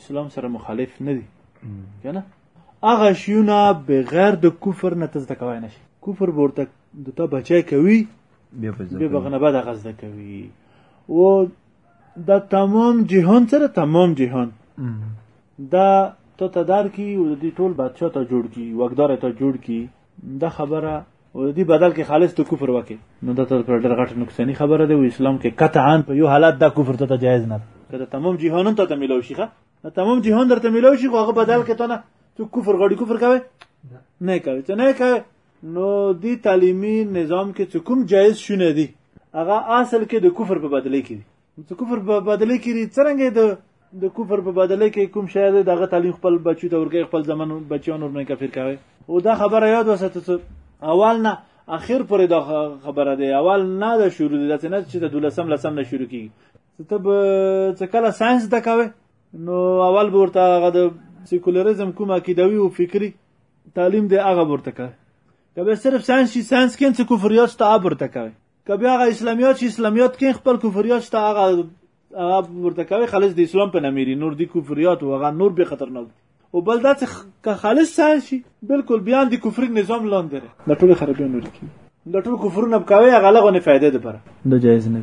اسلام سره مخالف نه دي کنه هغه شیونه بغیر د کفر نه تزده کوی نشي کفر ورته د تا بچی کوي بیا بغنه بعد هغه زده کوي و دا تمام جهان سره تمام جهان دا ته ته در کی و دی ټول بچه تا جوړ کی وقدار تا جوړ کی دا خبره او دې بدل کې خالص ته کفر وکي نو دا تر پر ډېر غټ نقصانی خبره ده او اسلام کې قطعا په یو حالت دا کفر ته جایز نه ده تمام جهانون ته ملو شيخه تمام جهان درته ملو شي هغه بدل کې ته نه ته کفر غړي کفر کوي نه کوي ته نه کوي نو دی تعلیمی نظام کې چې کوم جایز شونه دي هغه اصل کې د کفر په بدلې کې څه کفر په بدله کې لري څنګه د د کفر په بدله کې کوم شاید دغه تعلیم خپل بچو ته ورګي خپل زمن بچیان ورنه کفر کوي او دا خبره یاد وساته څه اول نه اخر پرې دا خبره ده اول نه د شروع ده نه چې د دولسم لسم نه شروع کیږي ته به څه کله ساينس د کوي نو اول ورته هغه د سیکولریزم کوم عقیدوي او فکری تعلیم دی هغه ورته کوي کله صرف ساينس شي ساينس کې څه کفریات ته ابر ته کوي که بیا هغه اسلامیات چې اسلامیات کین خپل کفریات شته هغه هغه ورته کوي خالص د اسلام په نامې نور دی کفریات او هغه نور به خطرناک او بل دا چې خالص سان شي بالکل بیان د کفر نظام لاندې ده د ټول خرابې نور کی د ټول کفر نه کوي هغه لغه نه فائدې ده پر نه جایز نه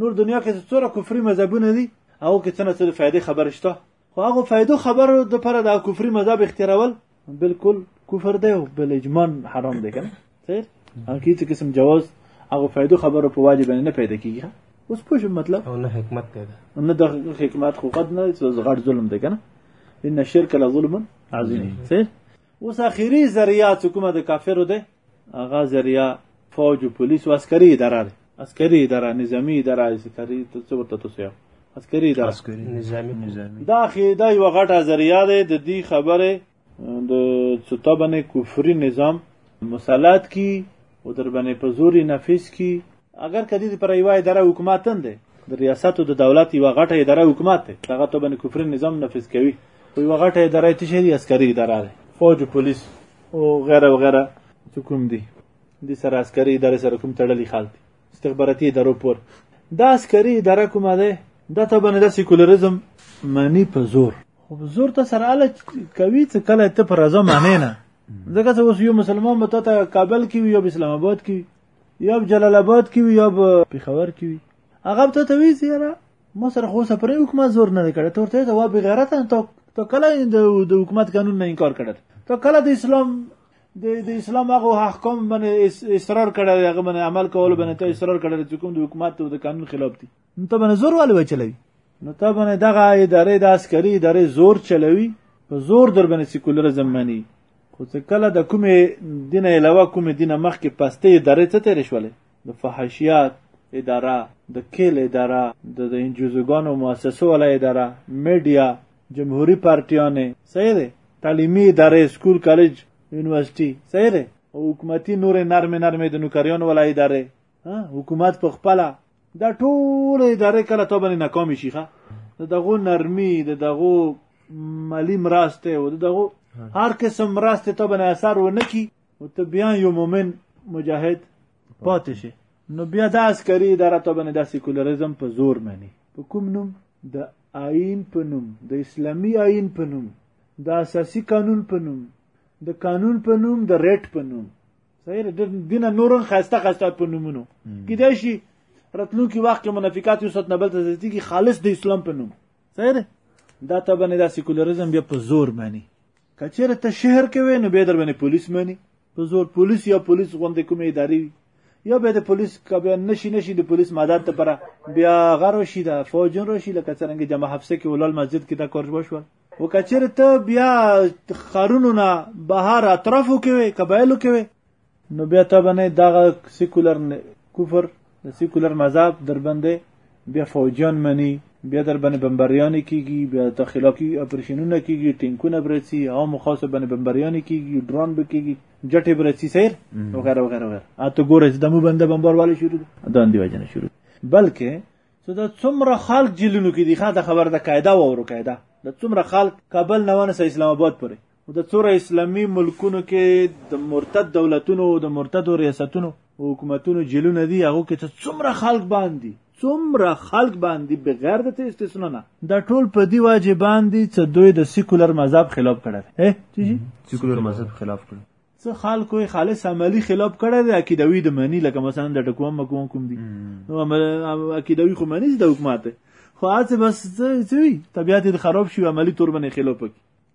نور دنیا کې څوره کفري مذهبونه دي او کې څنګه څه فائدې خبر شته خو هغه فائدو خبر د پر دا کفري مذهب اختیارول بالکل کفر دی او بل اجماع حرام دی کنه صحیح هغه چې قسم جواز هغه فائدو خبر په واجب نه پیدا کیږي اوس پوه مطلب او نه حکمت دی نه د حکمت خو قد نه غړ ظلم دی کنه ان الشرك لظلم عظیم صحیح اوس اخیری ذریعه چې کومه د کافرو ده هغه ذریعه فوج او پولیس او عسکري اداره ده عسکري اداره نظامی اداره عسکري ته څه ورته توسه عسکري اداره عسکري نظامی نظامی دا خې دا یو غټه ذریعه ده د دې خبره د څه باندې کفري نظام مسلط کی او در باندې په زوري نفیس کی اگر کدی د پر یوه اداره حکومت نه دی د ریاست او د دولت یوه غټه اداره حکومت دی هغه ته باندې کفري نظام نفیس کوي خو یوه غټه اداره یې تشه دي عسکري اداره ده فوج و پولیس او غیره وغیره چې کوم دي دې سره عسکري ادارې سره کوم تړلي خلک دي استخباراتي ادارو پور دا عسکري اداره کومه ده دا ته باندې د سیکولریزم معنی په زور خو زور ته سره اله کوي چې کله ته پر ازو معنی نه ځکه چې اوس یو مسلمان به ته کابل کې وي یا اسلام آباد کې وي یا جلال آباد کې وي یا پېښور کې وي هغه ته ته وی زیره ما سره خو سره پرې حکومت زور نه کړ ته ورته دا به غیرت ته ته کله د حکومت قانون نه انکار کړ ته کله د اسلام د د اسلام هغه احکام باندې اصرار کړی دی هغه باندې عمل کول باندې ته اصرار کړی چې کوم د حکومت او د قانون خلاف دي نو ته باندې زور ولې وچلوي نو ته باندې دغه ادارې د عسکري ادارې زور چلوي په زور در باندې سیکولرزم مني خو څه کله د کومې دین علاوه کومې دین مخکې پستې ادارې څه تېرې شولې د فحاشیات اداره، د کیل اداره، د د انجوزوګانو مؤسسو والا اداره، میډیا، جمهوری پارټیانې، صحیح دی، تعلیمی ادارې، سکول، کالج، یونیورسټی، صحیح دی، او حکومتی نورې نرمې نرمې د نوکریانو والا ادارې، حکومت په خپله دا ټول ادارې کله تا باندې ناکامې شي ښه د دغو نرمي د دغو مالي مرستې او د دغو هر قسم مرستې تا باندې اثر ونه کړي او ته بیا یو مومن مجاهد پاتې شي نو بیا د عسکري اداره ته باندې د سیکولریزم په زور مانی په کوم نوم د آئین په نوم د اسلامی آئین په نوم د اساسی قانون په نوم د قانون په نوم د ریټ په نوم صحیح د دینه نورن خاسته خاسته په نومونو کیدای شي راتلونکي وخت کې منافقات یو ست نبل ته ځي خالص د اسلام په نوم صحیح ده دا ته باندې دا سیکولریزم بیا په زور مانی کچېره ته شهر کې وې نو به در باندې پولیس مانی په زور پولیس یا پولیس غوندې کومې ادارې وي یا به د پولیس کبه نشي نشي د پولیس مدد ته پر بیا غر شي دا فوجن راشي لکه څنګه جمع حفصه کې ولال مسجد کې دا کار وشو او کچېره ته بیا خرونو نه بهر اطرافو کې وې قبایلو کې وې نو بیا ته به نه دغه سیکولر کفر د سیکولر مذهب در باندې بیا فوجیان مني بیا در باندې بمبریانې کیږي بیا د خلاقي اپریشنونه کیږي ټینکونه برسي عام خاصو باندې بمبریانې کیږي ډرون به کیږي جټې برسي سیر وغیره وغیره وغیره اته ګورې چې دمو بنده بمبار والی شروع دا اندی وجنه شروع بلکې څه د څومره خلک جیلونو کې دي ښه د خبر د قاعده وورو قاعده د څومره خلک کابل نه ونه اسلام آباد پورې د څوره اسلامي ملکونو کې د مرتد دولتونو او د مرتدو ریاستونو او حکومتونو جیلونه دي هغه کې ته څومره خلک باندې څومره خلک باندې بغیر د استثنا نه دا ټول په دی واجب باندې چې دوی د سیکولر مذهب خلاف کړی دی چې سیکولر مذهب خلاف کړی څه خلکو یې خالص عملی خلاف کړی دی عقیدوي د منی لکه مثلا د ټکوم مکوم کوم دي نو عقیدوي خو منی د حکومت خو هڅه بس څه وي طبیعت خراب شي عملی تور باندې خلاف کوي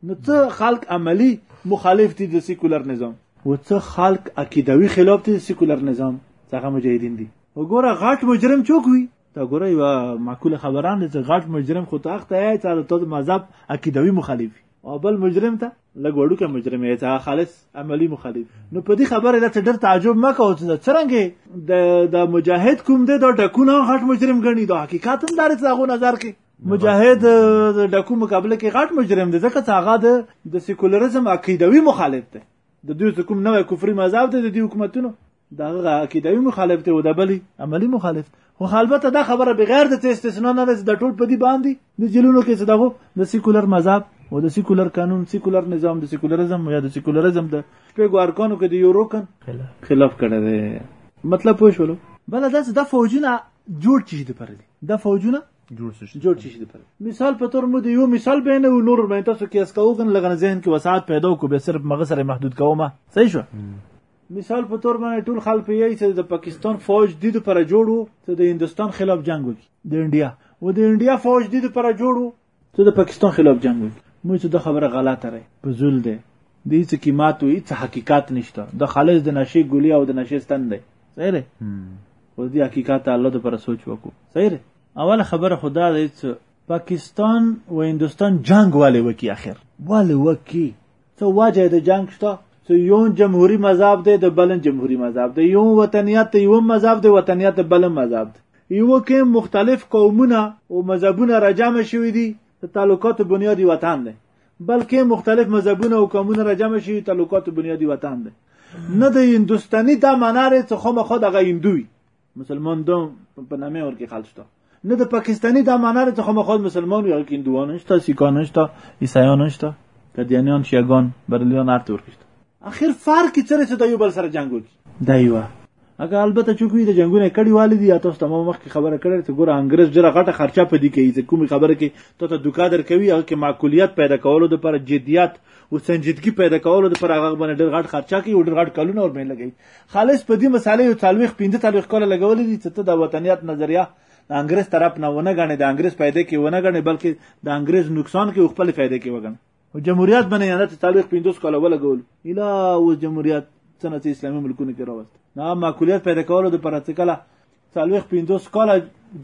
نو څه خلق عملی مخالف دي د سیکولر نظام و څه خلق عقیدوي خلاف دي د سیکولر نظام څنګه مجاهدین دي وګوره غټ مجرم چوک وي دا ګوره یو معقوله خبره نه چې غټ مجرم خو تخت دی چې د تاسو مذهب عقیدوي مخالف او بل مجرم ته لږ وړوکی مجرم یې چې خالص عملی مخالف نو په دې خبره دا ډېر تعجب مه کوه چې څرنګه د د مجاهد کوم دی دا ټکونه غټ مجرم ګڼي دا حقیقت هم دا چې هغه نظر کې مجاهد د ډکو مقابله کې غټ مجرم دی ځکه چې هغه د د سیکولریزم عقیدوي مخالف دی د دوی څه کوم نوې کفري مذهب دی د دې حکومتونو دغه عقیدوي مخالف دی او د بلی عملی مخالف خو البته دا خبره بغیر د استثنا نه د ټول په دې باندې د جلونو کې څه دغه د سیکولر مذهب او د سیکولر قانون سیکولر نظام د سیکولریزم یا د سیکولریزم د پیګو ارکانو کې د یورو کن خلاف کړی دی مطلب پوه شولو بل دا د فوجونه جوړ چی د پر دي د فوجونه جوړ څه شي جوړ څه شي لپاره مثال په تور مو دی یو مثال به نه نور به تاسو کې اس کاو ګن لګنه ذهن کې وسعت پیدا کو به صرف مغه سره محدود کوم صحیح شو مثال په تور باندې ټول خلک یې چې د پاکستان فوج د دې پر جوړو چې د هندستان خلاف جنگ وکړي د انډیا و د انډیا فوج د دې پر جوړو چې د پاکستان خلاف جنگ وکړي مو چې د خبره غلطه ره په زول ده د هیڅ قیمت او هیڅ حقیقت نشته د خالص د نشي ګولیا او د نشي ستند صحیح دی اوس دې حقیقت الله د پر سوچ وکړو صحیح دی اول خبره خدا دې چې پاکستان و هندستان جنگ والے وکی اخر والے وکی څه واجه د جنگ شته څه یو جمهوری مذهب دی د بلن جمهوری مذهب دی یو وطنیت دی یو مذهب دی وطنیت د بلن مذهب دی یو کې مختلف قومونه او مذهبونه راجمع شوي دي د تعلقات بنیادی وطن دی بلکې مختلف مذهبونه او قومونه را جمع شي تعلقات بنیادی وطن دی نه د هندستاني دا معنا لري چې خو مخه دغه هندوی مسلمان دوم په نامه ورکه خلک شته نه د پاکستاني دا معنا لري چې خو مخه مسلمان وي هلکه هندوان نشته سیکان نشته عیسایان نشته قدیانیان شیعگان بریلیان هر څه ورکه شته اخر فرق چیرې چې د یو بل سره جنگ وکړي دا یو اګه البته چې کوی د جنگونه کړي والي دي تاسو ته مخکې خبره کړې چې ګوره انګريز جره غټه خرچه پدې کوي چې کومي خبره کې ته ته دوکا در کوي هغه کې معقولیت پیدا کولو د پر جديت او سنجیدګي پیدا کولو د پر هغه باندې ډېر غټ خرچه کوي او ډېر غټ کلونه ور باندې لګي خالص په دې مسالې یو تلويخ 15 تلويخ کول لګولې دي چې ته د وطنیت نظریه د انګريز طرف نه ونه غني د انګريز پیدا کې ونه غني بلکې د انګريز نقصان کې خپل فائدې کې وګڼي او جمهوریت باندې یانه ته تاریخ 50 کاله ولګول اله اوس جمهوریت څنګه چې اسلامي ملکونه کې راوست نه معقولیت پیدا کولو د پراتیکاله تاریخ 50 کاله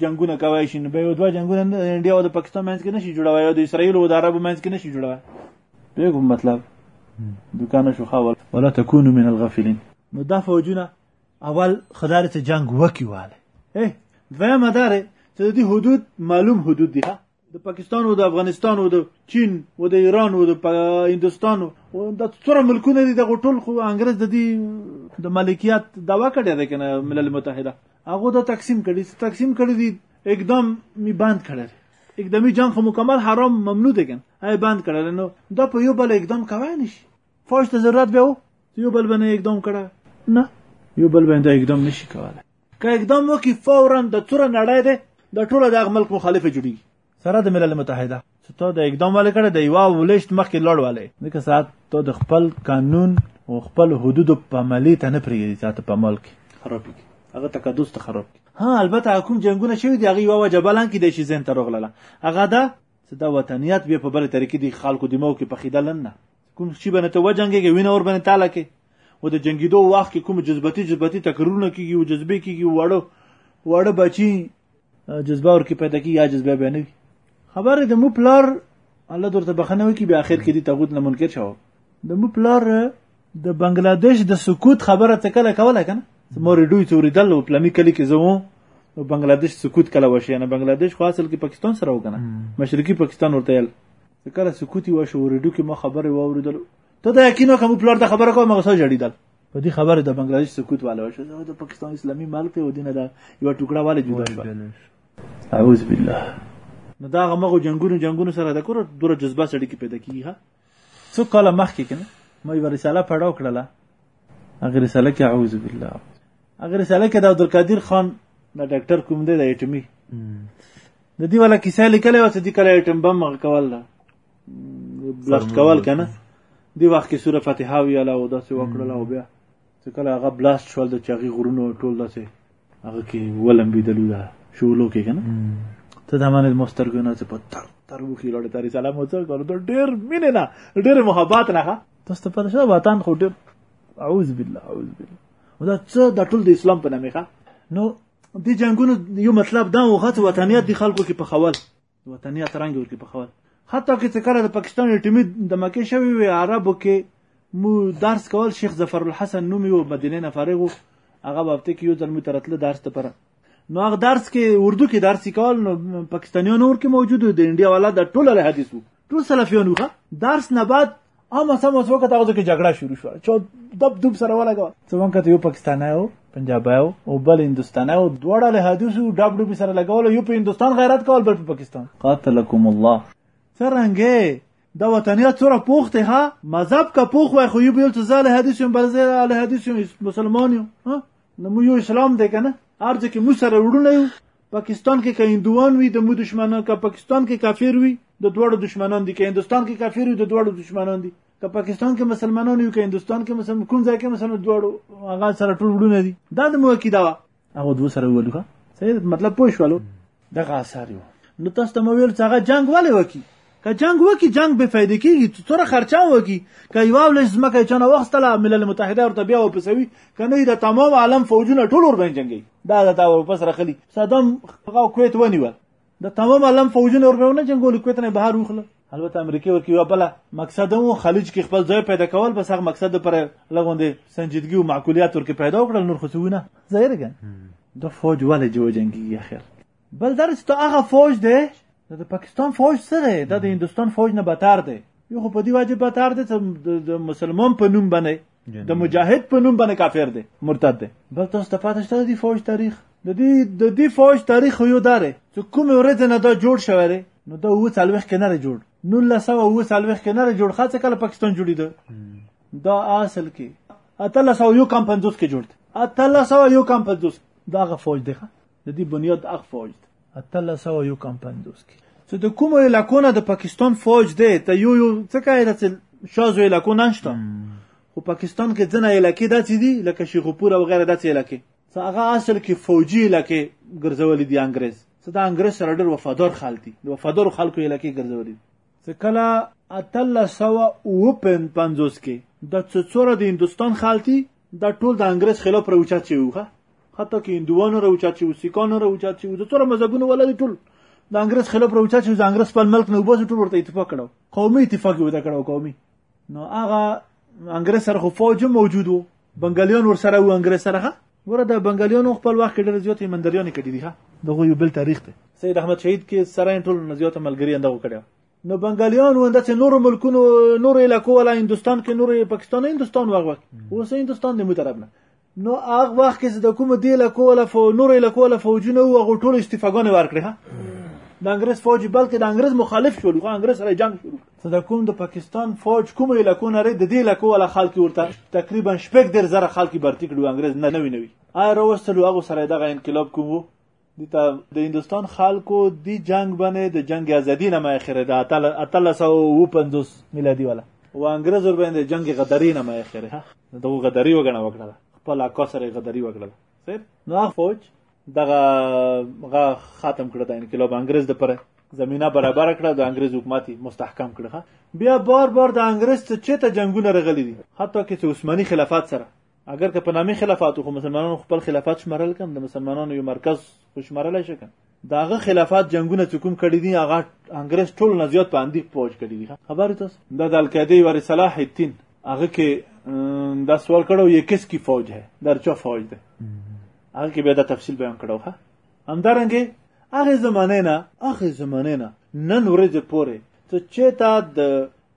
جنگونه کوي شي به یو دوه جنگونه انډیا او د پاکستان منځ کې نشي جوړوي او د اسرایل او د عربو منځ کې نشي جوړوي به کوم مطلب دکان شو خاول ولا تكونوا من الغافلين نو دا فوجونه اول خدای ته جنگ وکیواله ای دویمه داره چې د حدود معلوم حدود دي ها د پاکستان او د افغانستان او د چین او د ایران او د هندستان او د څوره ملکونه دي دغه ټول خو انګريز د دې د ملکیت دوا کړی دی کنه ملل متحده هغه د تقسیم کړي تقسیم کړي دي اقدام می بند کړی اقدامي جنگ خو مکمل حرام ممنوع دی کنه هي بند کړل نو دا په یو بل اقدام کوي نشي فوج ته ضرورت به یو بل باندې اقدام کړه نه یو بل باندې اقدام نشي کولای که اقدام وکړي فورا د توره نړۍ دی د ټوله د هغه ملک مخالفه جوړیږي سره د ملل متحده چې ته د اقدام ولې کړې د یوه ولشت مخکې لوړ ولې ځکه ساعت ته د خپل قانون او خپل حدودو په عملي ته نه پرېږدي ساعت په عمل کې خراب کړي هغه تقدس ته خراب کړي ها البته کوم جنګونه شوي دي هغه یوه وجه بلان کې د شي ذهن ته راغله هغه ده چې دا وطنیت بیا په بله طریقې د خلکو دماغو کې پخېدل نه کوم چې باندې ته وجنګېږي وینه ور باندې تاله کې و د جنگیدو وخت کې کوم جذباتي جذباتي تکررونه کیږي او جذبه کیږي وړو وړو بچي جذبه ور کې پیدا کیږي یا جذبه به نه خبره د مو پلار الله درته بخنه وکي به اخر کې دي تغوت نه منکر شو د مو پلار د بنگلاديش د سکوت خبره ته کله کوله کنه مور ډوی ته وریدل او پلمي کلی کې زمو او بنگلاديش سکوت کله وشي نه بنگلاديش خو اصل کې پاکستان سره وکنه مشرقي پاکستان ورته یل چې کله سکوت یې وشو ریډیو کې ما خبرې واورېدل ته دا یقین وکړه موږ پلار ته خبره کوم هغه سره ژړېدل په دې خبره د بنگلاديش سکوت والا وشو د پاکستان اسلامي ملک ته ودینه دا یو ټوکړه والے جدا شو اعوذ بالله نو دا غمغه جنگونو جنگونو سره د کور دوره جذبه سړی کې پیدا کیږي څو کاله مخکې کنه ما یو رساله پړاو کړله هغه رساله کې اعوذ بالله هغه رساله کې د عبدالقادر خان د ډاکټر کوم دی د ایټمی د دې ولا کیسه لیکلې و چې د کله ایټم بم غ کول ده بلاست کول کنه دی وخت کې سوره فاتحه ویاله او داسې وکړله او بیا چې کله هغه بلاست شول د چاغي غرونو ټول داسې هغه کې ولمبېدلو ده شولو کې کنه ته د امانت مسترګو نه څه په تر تر وکړي لړ تاري سلام او څه کولو ته ډېر مینه نه ډېر محبت نه ښه تاسو ته پرشه وطن خو ډېر اعوذ بالله اعوذ بالله ودا څه د ټول د اسلام په نامه ښه نو د جنگونو یو مطلب دا و خاطر وطنیت دی خلکو کې په خول وطنیت رنګ ورکې په خول حتی که څه کله د پاکستان ټیمي د مکه شوی وي عربو کې مو درس کول شیخ ظفر الحسن نوم یو مدینه نه فارغ و هغه وخت کې یو ځل مو ترتله درس ته پر نو هغه درس کې اردو کې درس کول نو پاکستانیان اور کې موجود دي انډیا والا د ټوله حدیثو ټول سلفیانو ښه درس نه بعد اما سم اوس وخت هغه کې جګړه شروع شو چې دب دب سره ولګو څو وخت یو پاکستاني او پنجابي او بل هندستاني او دواړه له حدیثو دب دب سره لګول یو په هندستان غیرت کول بل په پاکستان قاتلکم الله څنګه دا وطنیت سره پوخت ها مذهب کا پوخ وای خو یو بیل ته زال حدیث بل زال حدیث مسلمان یو نو مو یو اسلام دی کنه هر ځکه مو سره وړونه یو پاکستان کې که هندوان وي د مو دشمنان که پاکستان کې کافر وي د دواړو دشمنان دي که هندستان کې کافر وي د دواړو دشمنان دي که پاکستان کې مسلمانان یو که هندستان کې مسلمان کوم ځای کې مسلمان دواړو هغه سره ټول وړونه دي دا د مو عقیده وه هغه دوه سره ویلو صحیح مطلب پوه شولو دغه اثر یو نو تاسو ته مو ویل چې هغه جنگ ولې وکي که جنگ وکي جنگ به فائدې کیږي چې څوره خرچه وکي که یو ولې ځمکه چنه وختله ملل متحده ورته بیا وپسوي کنه دا تمام عالم فوجونه ټول ور باندې جنگي دا دا تا ور پس راخلي صدام هغه کویت ونیول دا تمام عالم فوجونه ور باندې جنگول کویت نه بهر وخله البته امریکا ورکی یو بل مقصد مو خلیج کې خپل ځای پیدا کول بس هغه مقصد پر لغوندې سنجیدګي او معقولیت ورکې پیدا وکړل نور خو څونه ظاهر ګن دا فوج ولې جو جنگي اخر بل درس ته هغه فوج دی د پاکستان فوج سره د هندستان فوج نه بتر دی یو خو په دی واجب بتر دی چې د مسلمان په نوم باندې د مجاهد په نوم باندې کافر دی مرتد دی بل تاسو ته پاتې شته د فوج تاریخ د دې د دې فوج تاریخ یو داره چې کوم ورځ نه دا جوړ شوی دی نو دا و څلوخ کې نه جوړ نو لسو و څلوخ کې نه جوړ خاصه کله پاکستان جوړی دی دا اصل کې اته لسو یو کم 50 کې جوړ دی اته لسو یو کم 50 داغه فوج دی د دې بنیاد اغ فوج دی اتلس سوه یو کم پنځوس کې چې د کومو علاقو نه د پاکستان فوج دی ته یو یو څه کوي ده چې شازو علاقو نه شته خو پاکستان کې ځینې علاقې داسې دي لکه شیخوپور او غیره داسې علاقې څه هغه اصل کې فوجي علاقې ګرځولې دي انګرېز څه د انګرېز سره ډېر وفادار خلک دي د وفادارو خلکو علاقې ګرځولې دي چې کله اتلس سوه اووه پنځوس کې د څڅوره د هندوستان خلطي دا ټول د انګريز خلاف راوچت شوي وو حتی که هندوانو راوچت شوي سیکانو راوچت شوي د څوره مذهبونو ولا دي ټول د انګريز خلاف راوچت شوي د انګريز خپل ملک نه وباسي ټول ورته اتفاق کړو قومي اتفاق یې وته کړو قومي نو هغه انګريز سره خو فوج موجود وو بنګالیان ورسره وو انګريز سره ګوره د بنګالیانو خپل وخت کې ډېر زیات ایمانداریانې کړې دي ها دغه یو بل تاریخ دی سید احمد شهید کې سره ټول نه زیاته ملګری اندغه کړی نو بنګالیان ونده چې نور ملکونو نور علاقو ولا هندستان کې نور پاکستان هندستان وغه وخت اوس هندستان د مو طرف نه نو هغه وخت کې د کوم دی علاقو ولا فو نور علاقو ولا فوجونه او غټول استفاګونه ورکړي ها د انګريز فوج بلکې د انګريز مخالف شول خو انګريز سره جنگ شروع ته د کوم د پاکستان فوج کوم علاقو نه د دې علاقو ولا خلک ورته تقریبا شپږ ډیر زره خلک برتی کړو انګريز نه نوي نوي آیا راوستلو هغه سره دغه انقلاب کوم وو د د هندستان خلکو د جنگ باندې د جنگ ازادي نه مخره ده اتل اتل سو و 50 میلادي ولا و انګريز ور باندې جنگ غداري نه مخره دغه غداري وګڼه وکړه خپل اکا سره غداري وکړه صحیح نو هغه فوج دغه غا ختم کړ د انقلاب انګريز د پر زمينه برابر کړه د انګريز حکومت مستحکم کړه بیا بار بار د انګريز څخه چته جنگونه رغلي دي حتی کې چې عثماني خلافت سره اگر که په نامي خلافت خو مسلمانانو خپل خلافت شمارل کم د مسلمانانو یو مرکز خو شمارل شي کم د هغه خلافات جنگونه چې کوم کړي دي هغه انګريز ټول نه زیات په اندیق پوج کړي دي خبر تاسو دا د القاعده یو صلاح الدین هغه کې دا سوال کړو یې کس کی فوج ہے در چا فوج ده هغه کې به دا تفصیل بیان کړو ها همدارنګه هغه زمانه نه هغه زمانه نه نن ورځ پورې ته چې تا د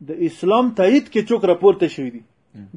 د اسلام تایید کې چوک راپورته شوی دی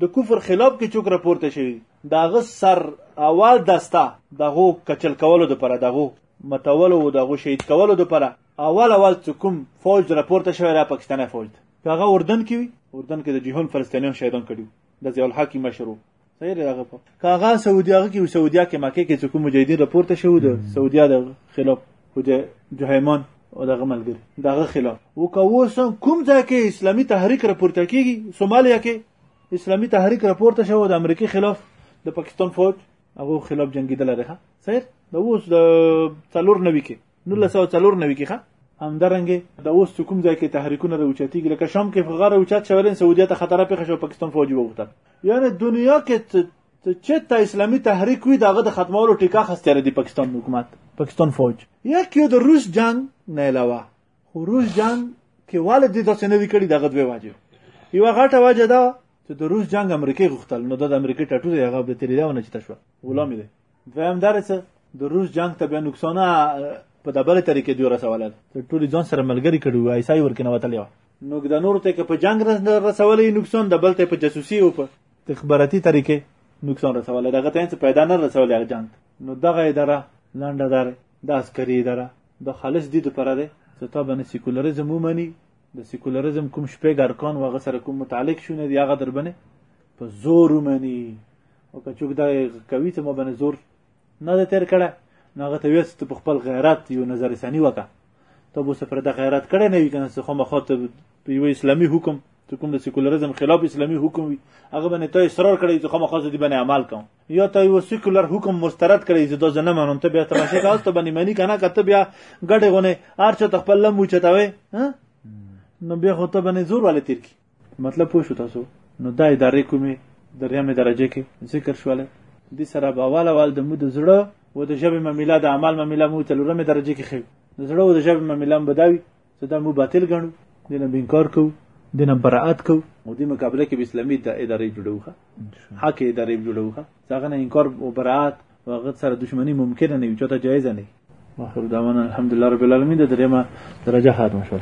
د کفر خلاف کې چوک راپورته شوی داغه سر اول دستا دغه کچل کولو د پره دغه متولو او دغه شهید کولو د پره اول اول کوم فوج راپورته شوی را پاکستاني فوج هغه اردن کې وی اردن کې د جهان فلسطینیان شهیدان کړي د ضیاء الحق مشرو صحیح هغه په کاغه سعودي هغه کې سعودیا کې مکه کې کوم مجاهدین راپورته شوی د سعودیا د خلاف خو د جهیمان او دغه ملګری دغه خلاف او که اوس کوم ځای کې اسلامي تحریک راپورته کیږي سومالیا کې اسلامي تحریک راپورته شو د امریکای خلاف د پاکستان فوج هغه خلاف جنگیدل لري صحیح د اوس د څلور نوي کې 1994 کې ښه همدارنګه د اوس کوم ځای کې تحریکونه راوچتیږي لکه شام کې غره اوچت شولین سعودي ته خطر پیښ شو پاکستان فوج ووتل یعنی دنیا کې ته چېرته اسلامي تحریک وي دغه د ختمولو ټیکا خستره دی پاکستان حکومت پاکستان فوج یک یو د روس جنگ نه علاوه خو روس جنگ کې والد دې داسې نه دی کړی دغه دوه واجب یو غټه واجب دا چې د روس جنگ امریکای غوښتل نو د امریکای ټاټو دی هغه به تیرې دا ونه چته شو غلام دی دویم دا چې د روس جنگ ته بیا نقصانه په دبلې طریقې دوی رسولل ټول ځان سره ملګری کړي وای سای ورکنه وتلی و نو د نور ته په جنگ رسولې نقصان د بل ته په جاسوسي او په تخبراتي طریقې نقصان رسولې دغه ته څه پیدا نه رسولې هغه جنگ نو دغه اداره لنډه دار د عسکري اداره د خالص دي د پره ده چې تا باندې سیکولریزم ومني د سیکولریزم کوم شپږ ارکان واغه سره کوم متعلق شونه دی هغه در باندې په زور ومني او که چوک دا کوي چې ما باندې زور نه ده تیر کړی نو هغه ته ویست په خپل غیرت یو نظر ثاني وکړه ته به سفر د غیرت کړی نه وي کنه خو مخه ته په یو اسلامي حکم ته کوم د سیکولرزم خلاف اسلامي حکم وي هغه باندې ته اصرار کړی چې خو مخه دې باندې عمل کوم یا ته یو سیکولر حکم مسترد کړی چې دا زنه منم ته بیا ته ماشي کاوس ته باندې مانی کنه کته بیا ګډه غونه ارچ ته خپل لمو چتاوي نو بیا خو ته باندې زور ولې تیر کی مطلب پوه شو تاسو نو دا ادارې کومې دریمې درجه کې ذکر شوله دې سره به اول اول د مو د زړه و د ژبې معامله د عمل معامله مو څلورمې درجه کې ښیو د زړه و د ژبې معامله به دا وي چې دا مو باطل ګڼو دې نه به انکار کوو دې نه براعت کوو او دې مقابله کې به اسلامي د ادارې جوړوخه حق ادارې جوړوخه څنګه نه انکار او براعت او هغه سره دښمني ممکن نه وي چې ته جایز نه وي واخر دعوانا الحمدلله رب العالمین د درېمه درجه ختمه شوه